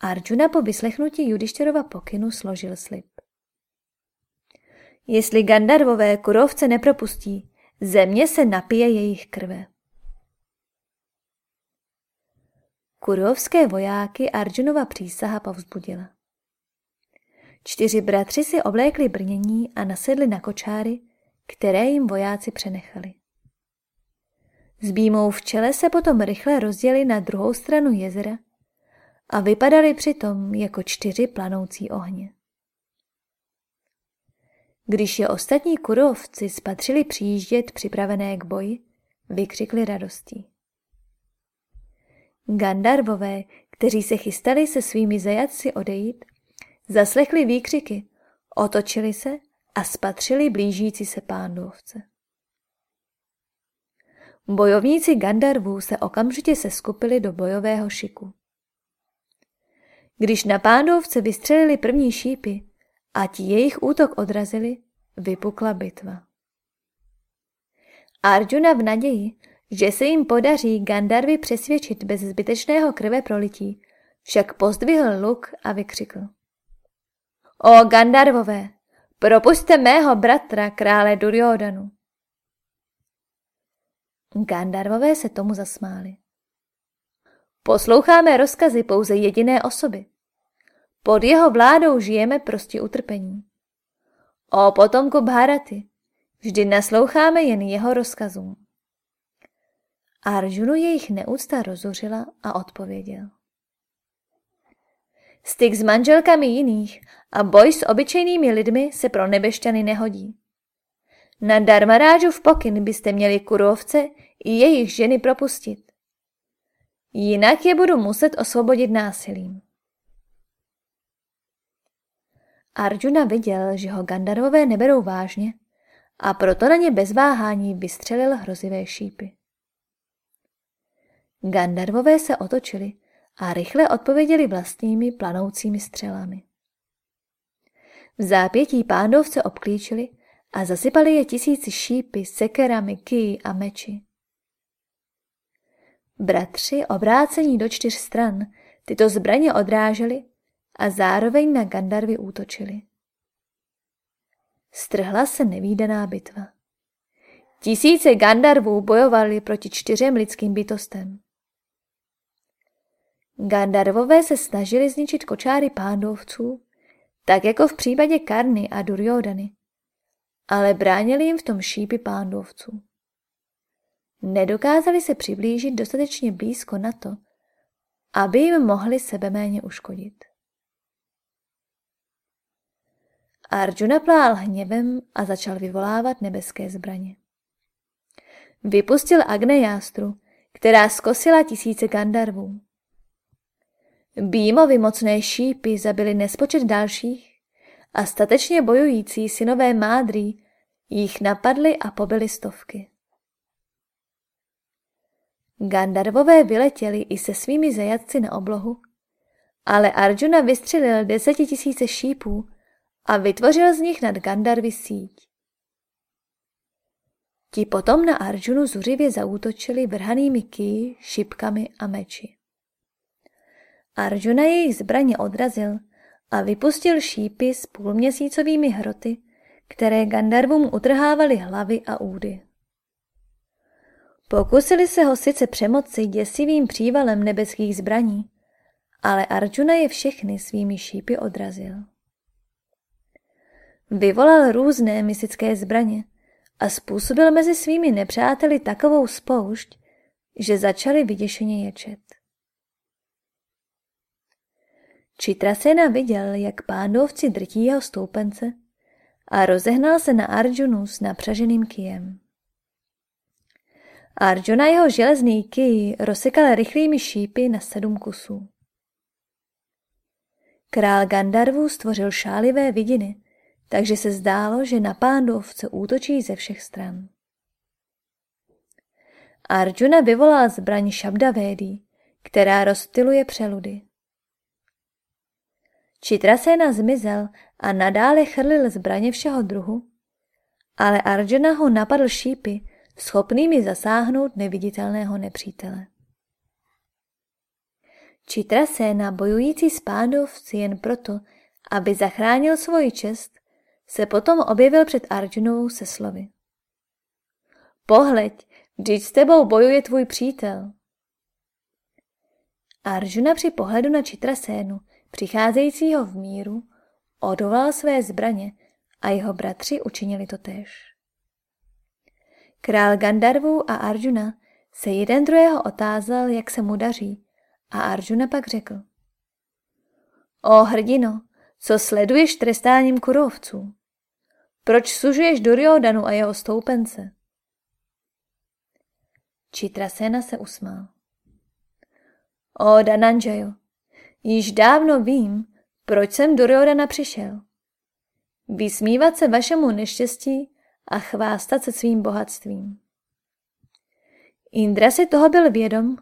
Arjuna po vyslechnutí Judištěrova pokynu složil slib. Jestli Gandarvové kurovce nepropustí, země se napije jejich krve. Kurovské vojáky Arjunova přísaha povzbudila. Čtyři bratři si oblékli brnění a nasedli na kočáry, které jim vojáci přenechali. S býmou v čele se potom rychle rozděli na druhou stranu jezera a vypadali přitom jako čtyři planoucí ohně. Když je ostatní kurovci spatřili přijíždět připravené k boji, vykřikli radostí. Gandarvové, kteří se chystali se svými zajatci odejít, zaslechli výkřiky, otočili se a spatřili blížící se pándovce. Bojovníci Gandarvů se okamžitě seskupili do bojového šiku. Když na pándovce vystřelili první šípy a ti jejich útok odrazili, vypukla bitva. Arjuna v naději, že se jim podaří Gandarvy přesvědčit bez zbytečného krve prolití, však pozdvihl luk a vykřikl. O Gandarvové, propuste mého bratra krále Duryodanu. Gandarvové se tomu zasmáli. Posloucháme rozkazy pouze jediné osoby. Pod jeho vládou žijeme prostě utrpení. O potomku Bharaty, vždy nasloucháme jen jeho rozkazům. Arjunu jejich neúcta rozuřila a odpověděl. Styk s manželkami jiných a boj s obyčejnými lidmi se pro nebešťany nehodí. Na Darmarážu v pokyn byste měli kurovce i jejich ženy propustit. Jinak je budu muset osvobodit násilím. Arjuna viděl, že ho Gandarvové neberou vážně a proto na ně bez váhání vystřelil hrozivé šípy. Gandarvové se otočili a rychle odpověděli vlastními planoucími střelami. V zápětí pándovce obklíčili a zasypali je tisíci šípy, sekerami, ký a meči. Bratři, obrácení do čtyř stran, tyto zbraně odráželi a zároveň na Gandarvy útočili. Strhla se nevýdaná bitva. Tisíce Gandarvů bojovali proti čtyřem lidským bytostem. Gandarvové se snažili zničit kočáry pándovců, tak jako v případě Karny a Duryodany, ale bránili jim v tom šípy pándovců. Nedokázali se přiblížit dostatečně blízko na to, aby jim mohli sebe méně uškodit. Arjuna plál hněvem a začal vyvolávat nebeské zbraně. Vypustil Agnejástru, která skosila tisíce Gandarvů. Býmovi mocné šípy zabili nespočet dalších a statečně bojující synové mádrý jich napadly a pobili stovky. Gandarvové vyletěli i se svými zajatci na oblohu, ale Arjuna vystřelil desetitisíce šípů a vytvořil z nich nad Gandarvy síť. Ti potom na Arjunu zuřivě zaútočili vrhanými ký, šipkami a meči. Arjuna jejich zbraně odrazil a vypustil šípy s půlměsícovými hroty, které Gandarvům utrhávaly hlavy a údy. Pokusili se ho sice přemoci děsivým přívalem nebeských zbraní, ale Arjuna je všechny svými šípy odrazil. Vyvolal různé mystické zbraně a způsobil mezi svými nepřáteli takovou spoušť, že začali vyděšeně ječet. Čitrasena viděl, jak pándovci drtí jeho stoupence a rozehnal se na Arjunu s napřaženým kijem. Arjuna jeho železný kij rozsekal rychlými šípy na sedm kusů. Král Gandarvu stvořil šálivé vidiny, takže se zdálo, že na pándovce útočí ze všech stran. Arjuna vyvolal zbraň Shabdavédy, která rozptiluje přeludy. Čitrasena zmizel a nadále chrlil zbraně všeho druhu, ale Arjuna ho napadl šípy, schopnými zasáhnout neviditelného nepřítele. Čitrasena, bojující s pándovci jen proto, aby zachránil svoji čest, se potom objevil před Arjunovou se slovy. Pohleď, vždyť s tebou bojuje tvůj přítel. Arjuna při pohledu na Čitrasénu, přicházejícího v míru, odvolal své zbraně a jeho bratři učinili to též. Král Gandarvů a Arjuna se jeden druhého otázal, jak se mu daří a Arjuna pak řekl. O hrdino, co sleduješ trestáním kurovců? Proč sužuješ Duryodanu a jeho stoupence? Čitrasena se usmál. O Dananjayo, již dávno vím, proč jsem Duryodana přišel. Vysmívat se vašemu neštěstí a chvástat se svým bohatstvím. Indra si toho byl vědom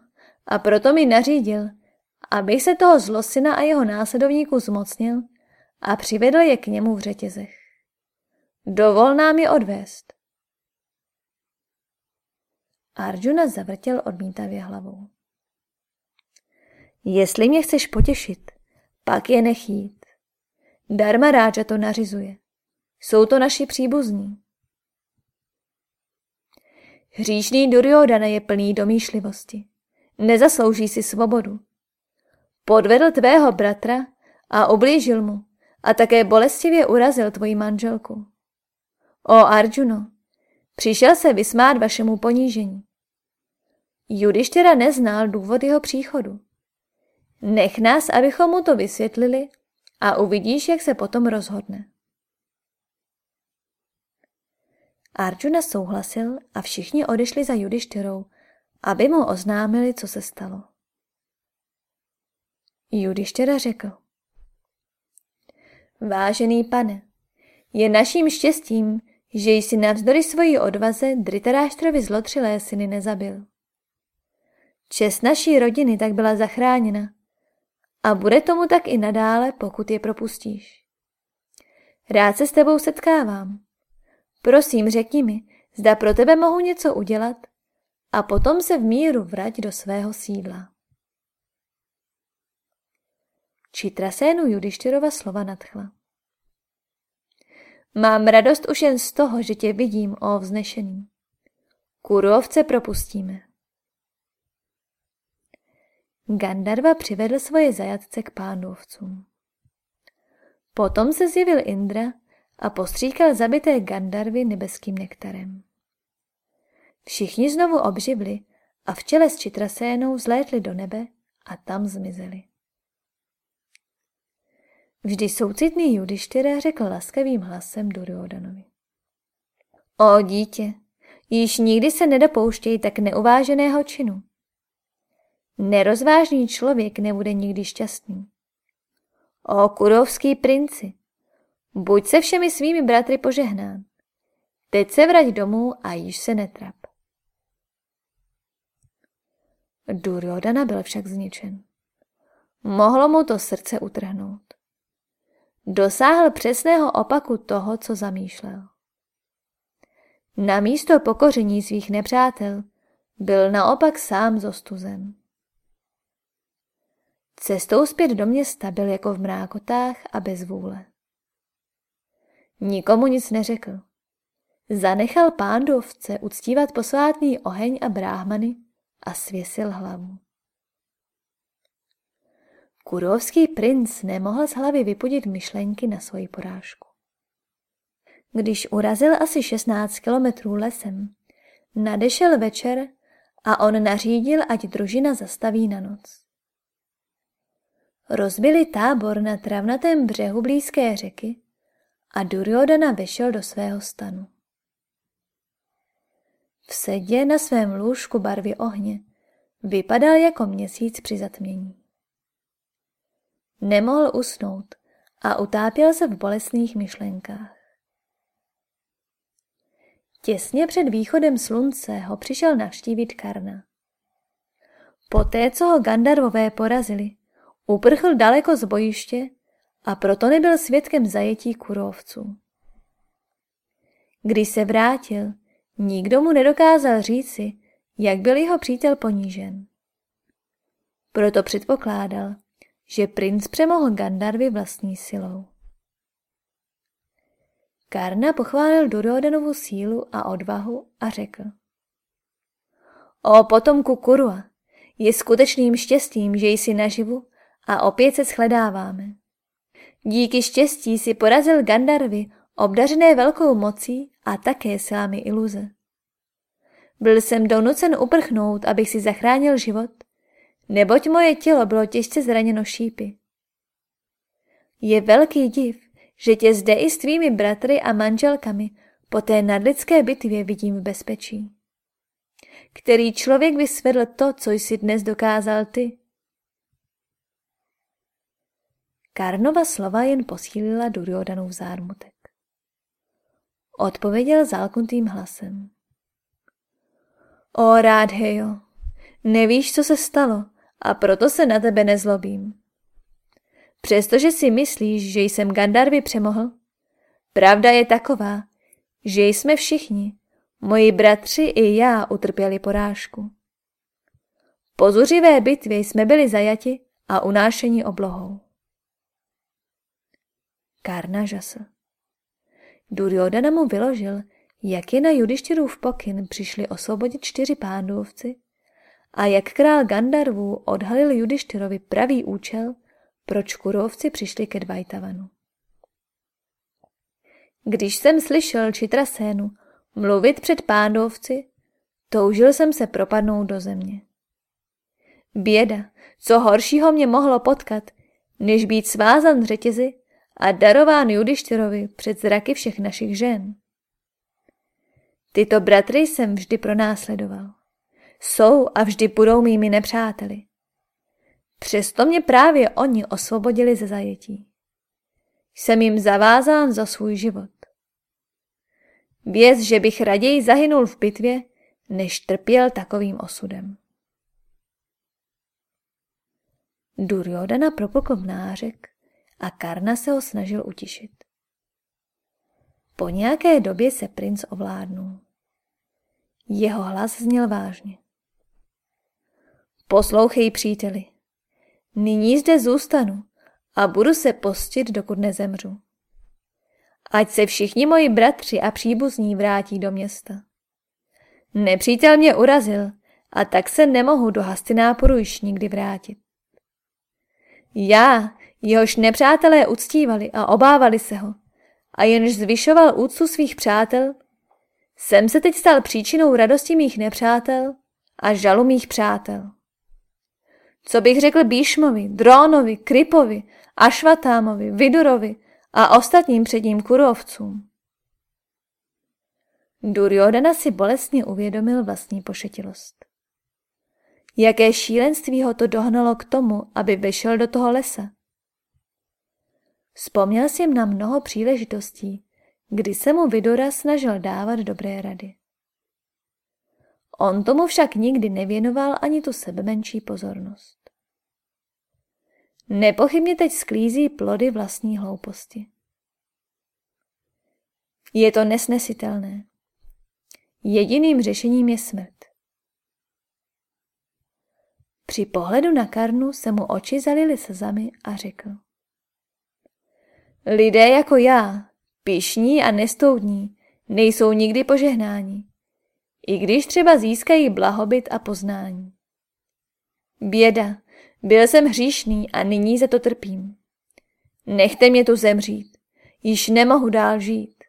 a proto mi nařídil, abych se toho zlosina a jeho následovníků zmocnil a přivedl je k němu v řetězech. Dovol nám je odvést. Arjuna zavrtěl odmítavě hlavou. Jestli mě chceš potěšit, pak je nechít. Dharma ráča to nařizuje. Jsou to naši příbuzní. Hříšný Duryodana je plný domýšlivosti. Nezaslouží si svobodu. Podvedl tvého bratra a oblížil mu a také bolestivě urazil tvoji manželku. O Arjuno, přišel se vysmát vašemu ponížení. Judištěra neznal důvod jeho příchodu. Nech nás, abychom mu to vysvětlili a uvidíš, jak se potom rozhodne. Arjuna souhlasil a všichni odešli za Judištyrou, aby mu oznámili, co se stalo. Judištěra řekl. Vážený pane, je naším štěstím, že jsi navzdory svojí odvaze Dritaráštrovi zlotřilé syny nezabil. Čest naší rodiny tak byla zachráněna a bude tomu tak i nadále, pokud je propustíš. Rád se s tebou setkávám. Prosím, řekni mi, zda pro tebe mohu něco udělat a potom se v míru vrať do svého sídla. Čitrasénu Judištyrova slova nadchla. Mám radost už jen z toho, že tě vidím, o vznešený. Kurovce propustíme. Gandarva přivedl svoje zajatce k pánovcům. Potom se zjevil Indra a postříkal zabité Gandarvy nebeským nektarem. Všichni znovu obživli a v čele s Čitrasénou vzlétli do nebe a tam zmizeli. Vždy soucitný Judištyra řekl laskavým hlasem Duryodanovi. O dítě, již nikdy se nedopouštěj tak neuváženého činu. Nerozvážný člověk nebude nikdy šťastný. O kurovský princi, buď se všemi svými bratry požehnán. Teď se vrať domů a již se netrap. Duryodana byl však zničen. Mohlo mu to srdce utrhnout. Dosáhl přesného opaku toho, co zamýšlel. Na místo pokoření svých nepřátel byl naopak sám zostuzen. Cestou zpět do města byl jako v mrákotách a bez vůle. Nikomu nic neřekl. Zanechal pándovce uctívat posvátný oheň a bráhmany a svěsil hlavu. Kurovský princ nemohl z hlavy vypudit myšlenky na svoji porážku. Když urazil asi 16 kilometrů lesem, nadešel večer a on nařídil, ať družina zastaví na noc. Rozbili tábor na travnatém břehu blízké řeky a Duryodana vešel do svého stanu. V sedě na svém lůžku barvy ohně vypadal jako měsíc při zatmění. Nemohl usnout a utápěl se v bolestných myšlenkách. Těsně před východem slunce ho přišel navštívit Karna. Poté, co ho Gandarvové porazili, uprchl daleko z bojiště a proto nebyl svědkem zajetí kurovců. Když se vrátil, nikdo mu nedokázal říci, jak byl jeho přítel ponížen. proto předpokládal, že princ přemohl Gandarvy vlastní silou. Karna pochválil Duryodanovu sílu a odvahu a řekl. O potomku Kurua, je skutečným štěstím, že jsi naživu a opět se shledáváme. Díky štěstí si porazil Gandarvy, obdařené velkou mocí a také sámi iluze. Byl jsem donucen uprchnout, abych si zachránil život, neboť moje tělo bylo těžce zraněno šípy. Je velký div, že tě zde i s tvými bratry a manželkami po té nadlidské bitvě vidím v bezpečí. Který člověk by svedl to, co jsi dnes dokázal ty? Karnova slova jen posílila Duryodanův zármutek. Odpověděl zálknutým hlasem. O Rádhejo, nevíš, co se stalo a proto se na tebe nezlobím. Přestože si myslíš, že jsem Gandarvy přemohl, pravda je taková, že jsme všichni, moji bratři i já utrpěli porážku. Po zuřivé bitvě jsme byli zajati a unášeni oblohou. Karna žasl. Duryodhana mu vyložil, jak je na Judištěrův pokyn přišli osvobodit čtyři pándovci a jak král Gandarvů odhalil Judištyrovi pravý účel, proč kurovci přišli ke Dvajtavanu. Když jsem slyšel Čitrasénu mluvit před pándovci, toužil jsem se propadnout do země. Běda, co horšího mě mohlo potkat, než být svázan řetězy a darován Judištyrovi před zraky všech našich žen. Tyto bratry jsem vždy pronásledoval. Jsou a vždy budou mými nepřáteli. Přesto mě právě oni osvobodili ze zajetí. Jsem jim zavázán za svůj život. Věz, že bych raději zahynul v bitvě, než trpěl takovým osudem. Duryodana propukl nářek a Karna se ho snažil utišit. Po nějaké době se princ ovládnul. Jeho hlas zněl vážně. Poslouchej, příteli. Nyní zde zůstanu a budu se postit, dokud nezemřu. Ať se všichni moji bratři a příbuzní vrátí do města. Nepřítel mě urazil a tak se nemohu do Hastináporu již nikdy vrátit. Já, jehož nepřátelé uctívali a obávali se ho, a jenž zvyšoval úctu svých přátel, jsem se teď stal příčinou radosti mých nepřátel a žalu mých přátel. Co bych řekl Bíšmovi, Drónovi, Kripovi, Ašvatámovi, Vidurovi a ostatním předním kurovcům? Duryodhana si bolestně uvědomil vlastní pošetilost. Jaké šílenství ho to dohnalo k tomu, aby vyšel do toho lesa? Vzpomněl si na mnoho příležitostí, kdy se mu Vidora snažil dávat dobré rady. On tomu však nikdy nevěnoval ani tu sebemenší pozornost. Nepochybně teď sklízí plody vlastní hlouposti. Je to nesnesitelné. Jediným řešením je smrt. Při pohledu na Karnu se mu oči zalily slzami a řekl. Lidé jako já, pišní a nestoudní, nejsou nikdy požehnáni, i když třeba získají blahobyt a poznání. Běda, byl jsem hříšný a nyní za to trpím. Nechte mě tu zemřít, již nemohu dál žít.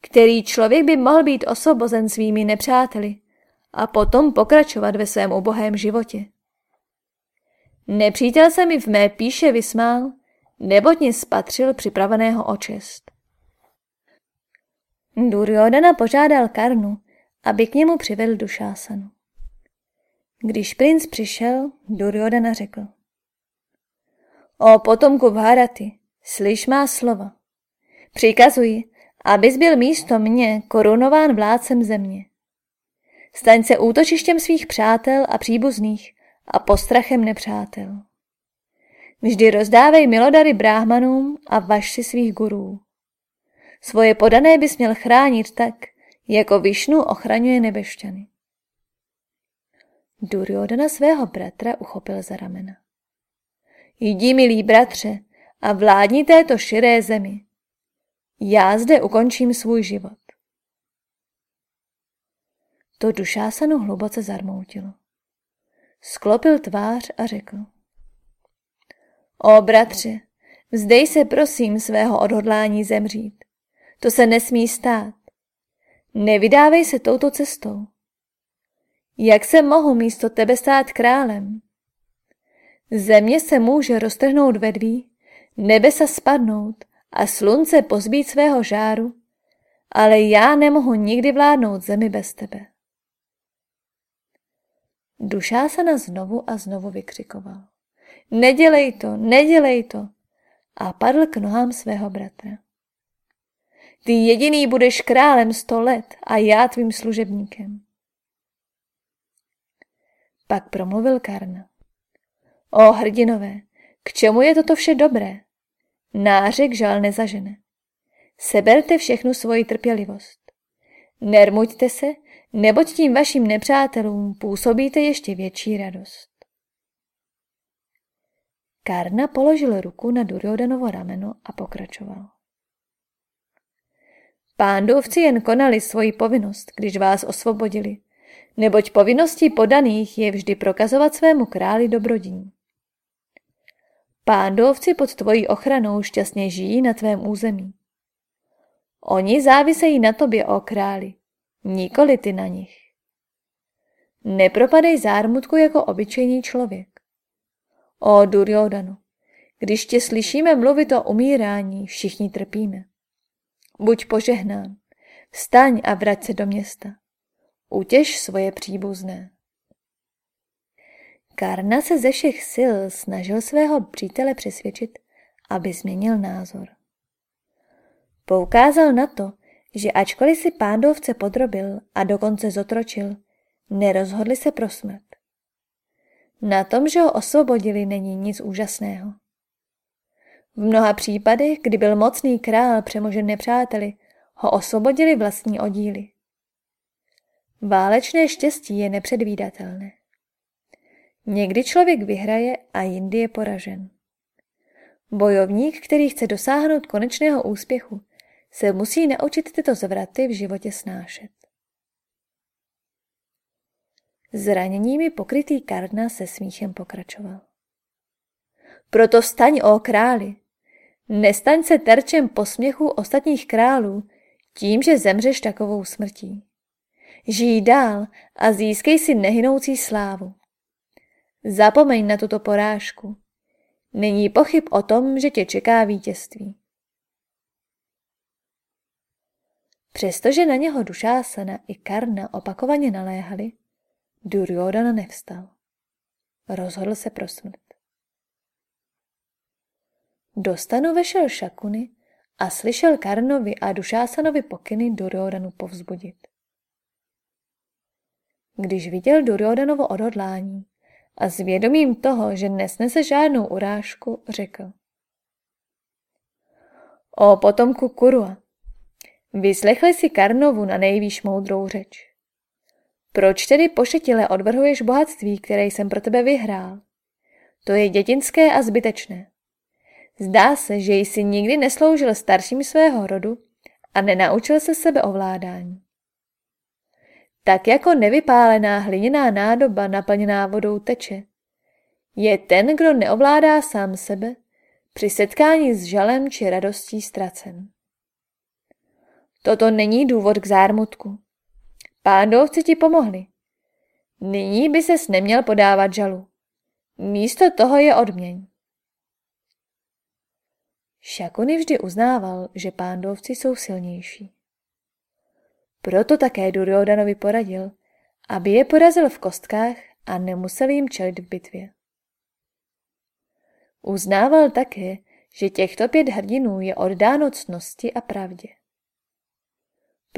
Který člověk by mohl být osvobozen svými nepřáteli a potom pokračovat ve svém ubohém životě? Nepřítel se mi v mé píše vysmál neboť spatřil připraveného o čest. Duryodhana požádal Karnu, aby k němu přivedl Dušásanu. Když princ přišel, Duryodhana řekl. O potomku Bharaty, slyš má slova. Přikazuji, abys byl místo mě korunován vládcem země. Staň se útočištěm svých přátel a příbuzných a postrachem nepřátel. Vždy rozdávej milodary bráhmanům a vaš si svých gurů. Svoje podané bys měl chránit tak, jako Višnu ochraňuje nebešťany. Duryodhana svého bratra uchopil za ramena. Jdi, milý bratře, a vládni této širé zemi. Já zde ukončím svůj život. To Dušásanu hluboce zarmoutilo. Sklopil tvář a řekl. O bratře, vzdej se prosím svého odhodlání zemřít. To se nesmí stát. Nevydávej se touto cestou. Jak se mohu místo tebe stát králem? Země se může roztrhnout vedví, nebesa spadnout a slunce pozbít svého žáru, ale já nemohu nikdy vládnout zemi bez tebe. Dušásana znovu a znovu vykřikoval. Nedělej to, nedělej to. A padl k nohám svého bratra. Ty jediný budeš králem sto let a já tvým služebníkem. Pak promluvil Karna. O hrdinové, k čemu je toto vše dobré? Nářek žal nezažene. Seberte všechnu svoji trpělivost. Nermuďte se, neboť tím vašim nepřátelům působíte ještě větší radost. Karna položil ruku na Duryodanovo rameno a pokračoval. Pándovci jen konali svoji povinnost, když vás osvobodili, neboť povinností podaných je vždy prokazovat svému králi dobrodí. Pándovci pod tvojí ochranou šťastně žijí na tvém území. Oni závisejí na tobě, o králi, nikoli ty na nich. Nepropadej zármutku jako obyčejný člověk. O Duryodanu, když tě slyšíme mluvit o umírání, všichni trpíme. Buď požehnán, vstaň a vrať se do města. Utěž svoje příbuzné. Karna se ze všech sil snažil svého přítele přesvědčit, aby změnil názor. Poukázal na to, že ačkoliv si pándovce podrobil a dokonce zotročil, nerozhodli se pro smrt. Na tom, že ho osvobodili, není nic úžasného. V mnoha případech, kdy byl mocný král přemožen nepřáteli, ho osvobodili vlastní oddíly. Válečné štěstí je nepředvídatelné. Někdy člověk vyhraje a jindy je poražen. Bojovník, který chce dosáhnout konečného úspěchu, se musí naučit tyto zvraty v životě snášet. Zraněními pokrytý Karna se smíchem pokračoval. Proto vstaň, o králi! Nestaň se terčem posměchu ostatních králů tím, že zemřeš takovou smrtí. Žij dál a získej si nehynoucí slávu. Zapomeň na tuto porážku. Není pochyb o tom, že tě čeká vítězství. Přestože na něho Dušásana i Karna opakovaně naléhali, Duryodhana nevstal. Rozhodl se pro smrt. Do stanu vešel Šakuny a slyšel Karnovi a Dušásanovi pokyny Duryodhanu povzbudit. Když viděl Duryodhanovo odhodlání a s vědomím toho, že nesnese žádnou urážku, řekl. O potomku Kurua, vyslechli si Karnovu na nejvýš moudrou řeč. Proč tedy pošetile odvrhuješ bohatství, které jsem pro tebe vyhrál? To je dětinské a zbytečné. Zdá se, že jsi nikdy nesloužil starším svého rodu a nenaučil se sebeovládání. Tak jako nevypálená hliněná nádoba naplněná vodou teče, je ten, kdo neovládá sám sebe, při setkání s žalem či radostí ztracen. Toto není důvod k zármutku. Pándovci ti pomohli. Nyní by ses neměl podávat žalu. Místo toho je odměň. Šakuny vždy uznával, že pándovci jsou silnější. Proto také Duryodanovi poradil, aby je porazil v kostkách a nemusel jim čelit v bitvě. Uznával také, že těchto pět hrdinů je oddáno cnosti a pravdě.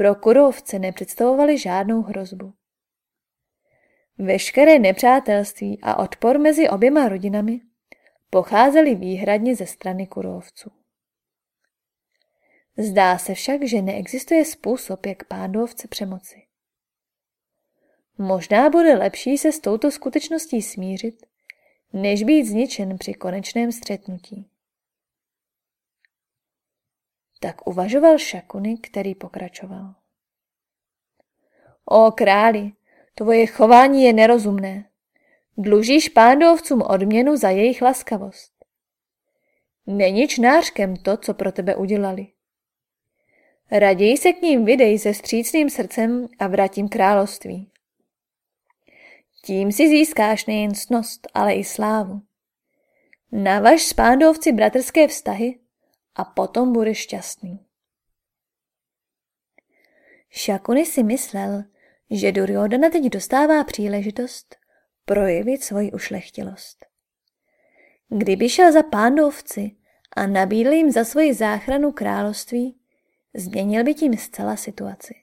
Pro kurovce nepředstavovali žádnou hrozbu. Veškeré nepřátelství a odpor mezi oběma rodinami pocházely výhradně ze strany kurovců. Zdá se však, že neexistuje způsob, jak pándovce přemoci. Možná bude lepší se s touto skutečností smířit, než být zničen při konečném střetnutí. Tak uvažoval Šakuny, který pokračoval. O králi, tvoje chování je nerozumné. Dlužíš pándovcům odměnu za jejich laskavost. Není čnářkem to, co pro tebe udělali. Raději se k ním vydej se střícným srdcem a vrátím království. Tím si získáš nejen snost, ale i slávu. Navaž s pándovci bratrské vztahy a potom budeš šťastný. Šakuny si myslel, že Duryodhana teď dostává příležitost projevit svoji ušlechtilost. Kdyby šel za pándovci a nabídl jim za svoji záchranu království, změnil by tím zcela situaci.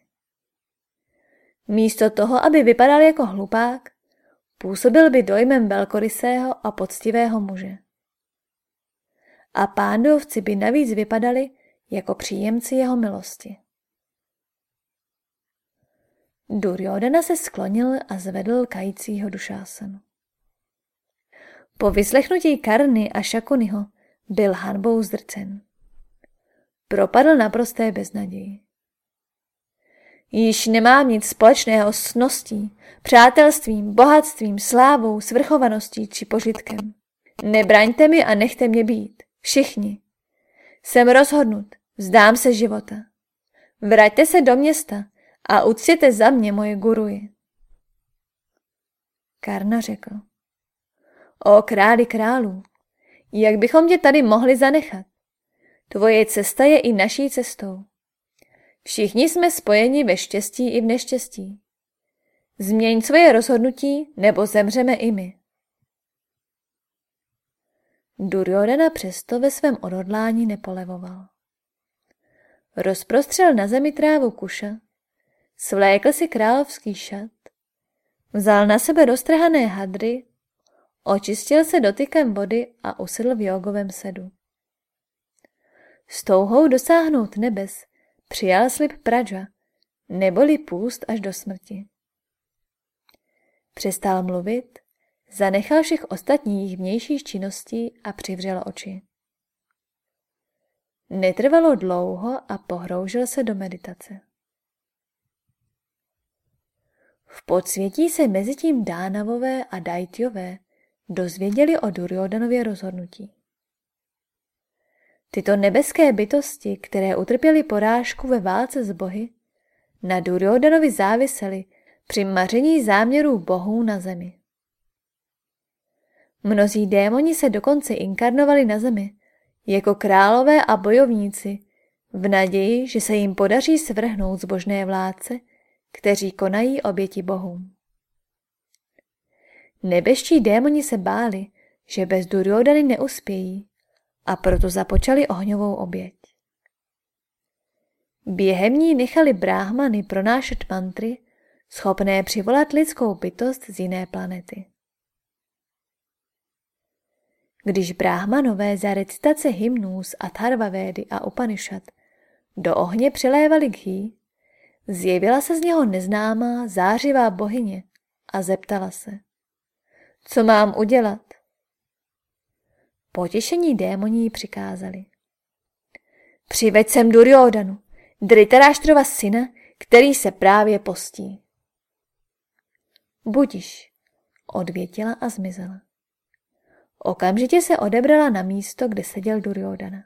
Místo toho, aby vypadal jako hlupák, působil by dojmem velkorysého a poctivého muže. A pándovci by navíc vypadali jako příjemci jeho milosti. Duryodhana se sklonil a zvedl kajícího dušásenu. Po vyslechnutí Karny a Šakuniho byl hanbou zdrcen. Propadl naprosté beznaději. Již nemám nic společného s cností, přátelstvím, bohatstvím, slávou, svrchovaností či požitkem. Nebraňte mi a nechte mě být. Všichni. Jsem rozhodnut, vzdám se života. Vraťte se do města a uctěte za mě moje guruji. Karna řekl. O králi králů, jak bychom tě tady mohli zanechat? Tvoje cesta je i naší cestou. Všichni jsme spojeni ve štěstí i v neštěstí. Změň svoje rozhodnutí, nebo zemřeme i my. Duryodhana přesto ve svém odhodlání nepolevoval. Rozprostřel na zemi trávu kuša, svlékl si královský šat, vzal na sebe roztrhané hadry, očistil se dotykem vody a usedl v jogovém sedu. S touhou dosáhnout nebes přijal slib Praja, neboli půst až do smrti. Přestal mluvit, zanechal všech ostatních vnějších činností a přivřel oči. Netrvalo dlouho a pohroužil se do meditace. V podsvětí se mezi tím Dánavové a Dajtjové dozvěděli o Duryodanově rozhodnutí. Tyto nebeské bytosti, které utrpěly porážku ve válce s bohy, na Duryodanovi závisely při maření záměrů bohů na zemi. Mnozí démoni se dokonce inkarnovali na zemi jako králové a bojovníci v naději, že se jim podaří svrhnout zbožné vládce, kteří konají oběti bohům. Nebeščí démoni se báli, že bez Duryodany neuspějí a proto započali ohňovou oběť. Během ní nechali bráhmany pronášet mantry, schopné přivolat lidskou bytost z jiné planety. Když bráhmanové za recitace hymnů z Atharvavédy a Upanishad do ohně přilévali ghý, zjevila se z něho neznámá zářivá bohyně a zeptala se, co mám udělat? Potěšení démoní přikázali. Přiveď sem Duryodanu, Dritaráštrova syna, který se právě postí. Budiš, odvětila a zmizela. Okamžitě se odebrala na místo, kde seděl Duryodana.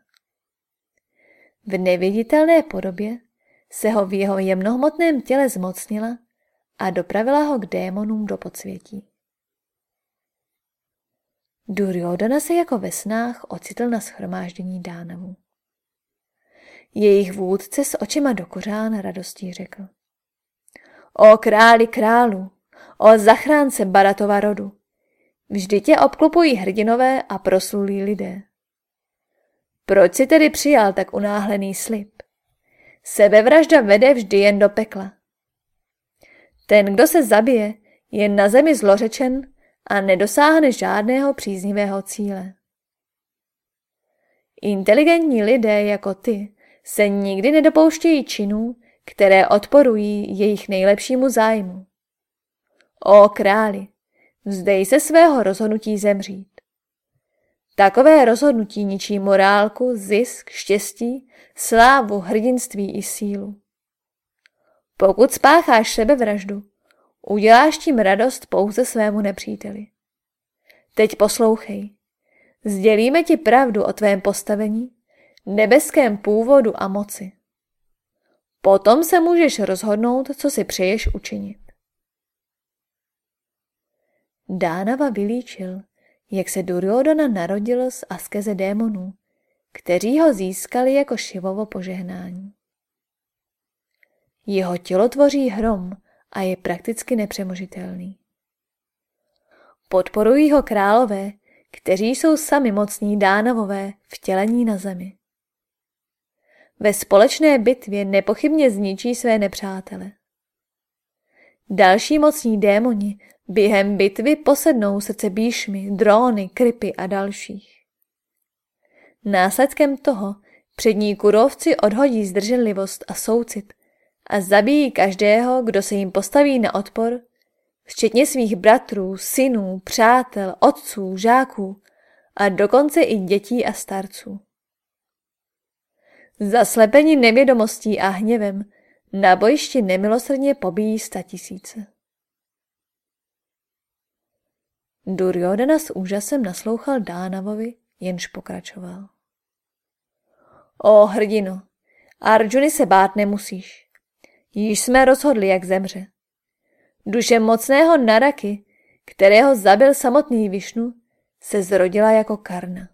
V neviditelné podobě se ho v jeho jemnohmotném těle zmocnila a dopravila ho k démonům do podsvětí. Duryodhana se jako ve snách ocitl na schromáždění dánavů. Jejich vůdce s očima do kořán radostí řekl. O králi králu, o zachránce Baratova rodu, vždy tě obklupují hrdinové a proslulí lidé. Proč si tedy přijal tak unáhlený slib? Sebevražda vede vždy jen do pekla. Ten, kdo se zabije, je na zemi zlořečen a nedosáhne žádného příznivého cíle. Inteligentní lidé jako ty se nikdy nedopouštějí činů, které odporují jejich nejlepšímu zájmu. O králi, vzdej se svého rozhodnutí zemřít. Takové rozhodnutí ničí morálku, zisk, štěstí, slávu, hrdinství i sílu. Pokud spácháš sebevraždu, uděláš tím radost pouze svému nepříteli. Teď poslouchej. Sdělíme ti pravdu o tvém postavení, nebeském původu a moci. Potom se můžeš rozhodnout, co si přeješ učinit. Dánava vylíčil, jak se Duryodhana narodil z askeze démonů, kteří ho získali jako Šivovo požehnání. Jeho tělo tvoří hrom a je prakticky nepřemožitelný. Podporují ho králové, kteří jsou sami mocní dánavové vtělení na zemi. Ve společné bitvě nepochybně zničí své nepřátele. Další mocní démoni během bitvy posednou srdce bíšmy, dróny, krypy a dalších. Následkem toho přední kurovci odhodí zdrženlivost a soucit a zabijí každého, kdo se jim postaví na odpor, včetně svých bratrů, synů, přátel, otců, žáků a dokonce i dětí a starců. Zaslepení nevědomostí a hněvem na bojišti nemilosrdně pobíjí tisíce. Duryodhana s úžasem naslouchal Dánavovi, jenž pokračoval. O hrdino, Arjuny se bát nemusíš. Již jsme rozhodli, jak zemře. Duše mocného Naraky, kterého zabil samotný Višnu, se zrodila jako karna.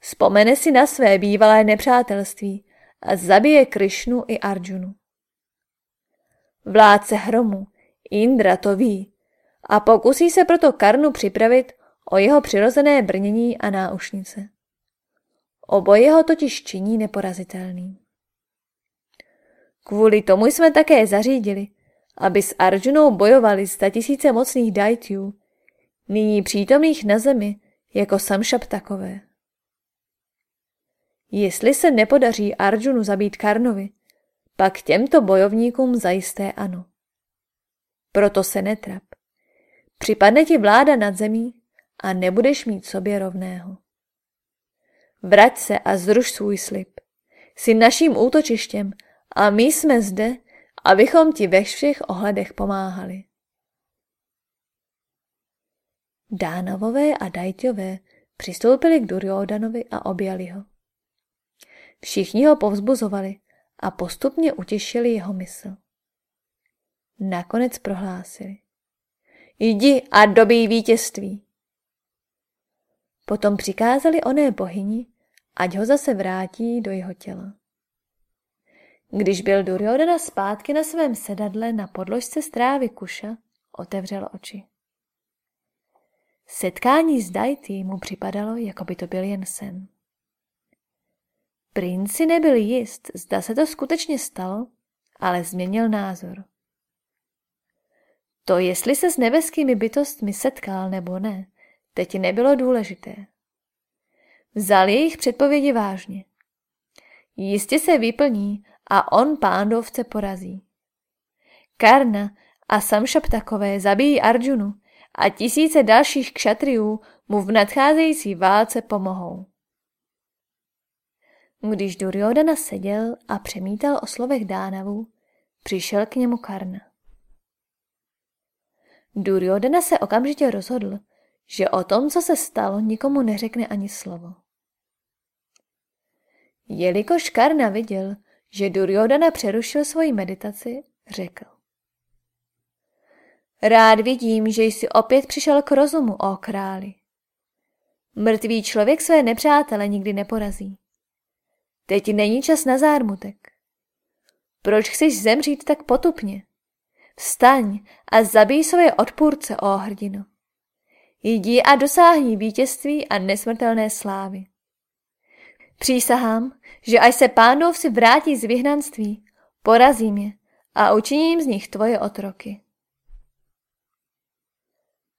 Vzpomene si na své bývalé nepřátelství a zabije Krišnu i Arjunu. Vládce hromu, Indra to ví a pokusí se proto Karnu připravit o jeho přirozené brnění a náušnice. Oboje ho totiž činí neporazitelný. Kvůli tomu jsme také zařídili, aby s Arjunou bojovali tisíce mocných dajtů, nyní přítomných na zemi jako samšap takové. Jestli se nepodaří Arjunu zabít Karnovi, pak těmto bojovníkům zajisté ano. Proto se netrap. Připadne ti vláda nad zemí a nebudeš mít sobě rovného. Vrať se a zruš svůj slib. Jsi naším útočištěm a my jsme zde, abychom ti ve všech ohledech pomáhali. Dánavové a Dajťové přistoupili k Duryodanovi a objali ho. Všichni ho povzbuzovali a postupně utěšili jeho mysl. Nakonec prohlásili. Jdi a dobij vítězství. Potom přikázali oné bohyni, ať ho zase vrátí do jeho těla. Když byl Duryodhana zpátky na svém sedadle na podložce strávy Kuša, otevřel oči. Setkání s Dajty mu připadalo, jako by to byl jen sen. Princ si nebyl jist, zda se to skutečně stalo, ale změnil názor. To, jestli se s nebeskými bytostmi setkal nebo ne, teď nebylo důležité. Vzal jejich předpovědi vážně. Jistě se vyplní a on pándovce porazí. Karna a takové zabijí Arjunu a tisíce dalších kšatriů mu v nadcházející válce pomohou. Když Duryodhana seděl a přemítal o slovech Dánavu, přišel k němu Karna. Duryodhana se okamžitě rozhodl, že o tom, co se stalo, nikomu neřekne ani slovo. Jelikož Karna viděl, že Duryodhana přerušil svoji meditaci, řekl. Rád vidím, že jsi opět přišel k rozumu, o králi. Mrtvý člověk své nepřátele nikdy neporazí. Teď není čas na zármutek. Proč chceš zemřít tak potupně? Vstaň a zabij své odpůrce, o hrdino. Jdi a dosáhni vítězství a nesmrtelné slávy. Přísahám, že až se pánovci vrátí z vyhnanství, porazím je a učiním z nich tvoje otroky.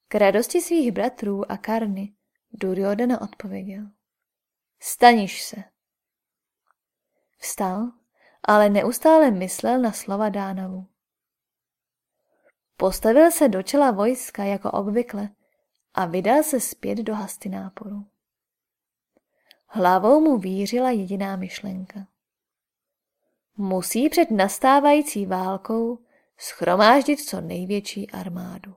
K radosti svých bratrů a Karny Duryodhana odpověděl. Staniš se. Vstal, ale neustále myslel na slova Dánavu. Postavil se do čela vojska jako obvykle a vydal se zpět do Hastináporu. Hlavou mu vířila jediná myšlenka. Musí před nastávající válkou schromáždit co největší armádu.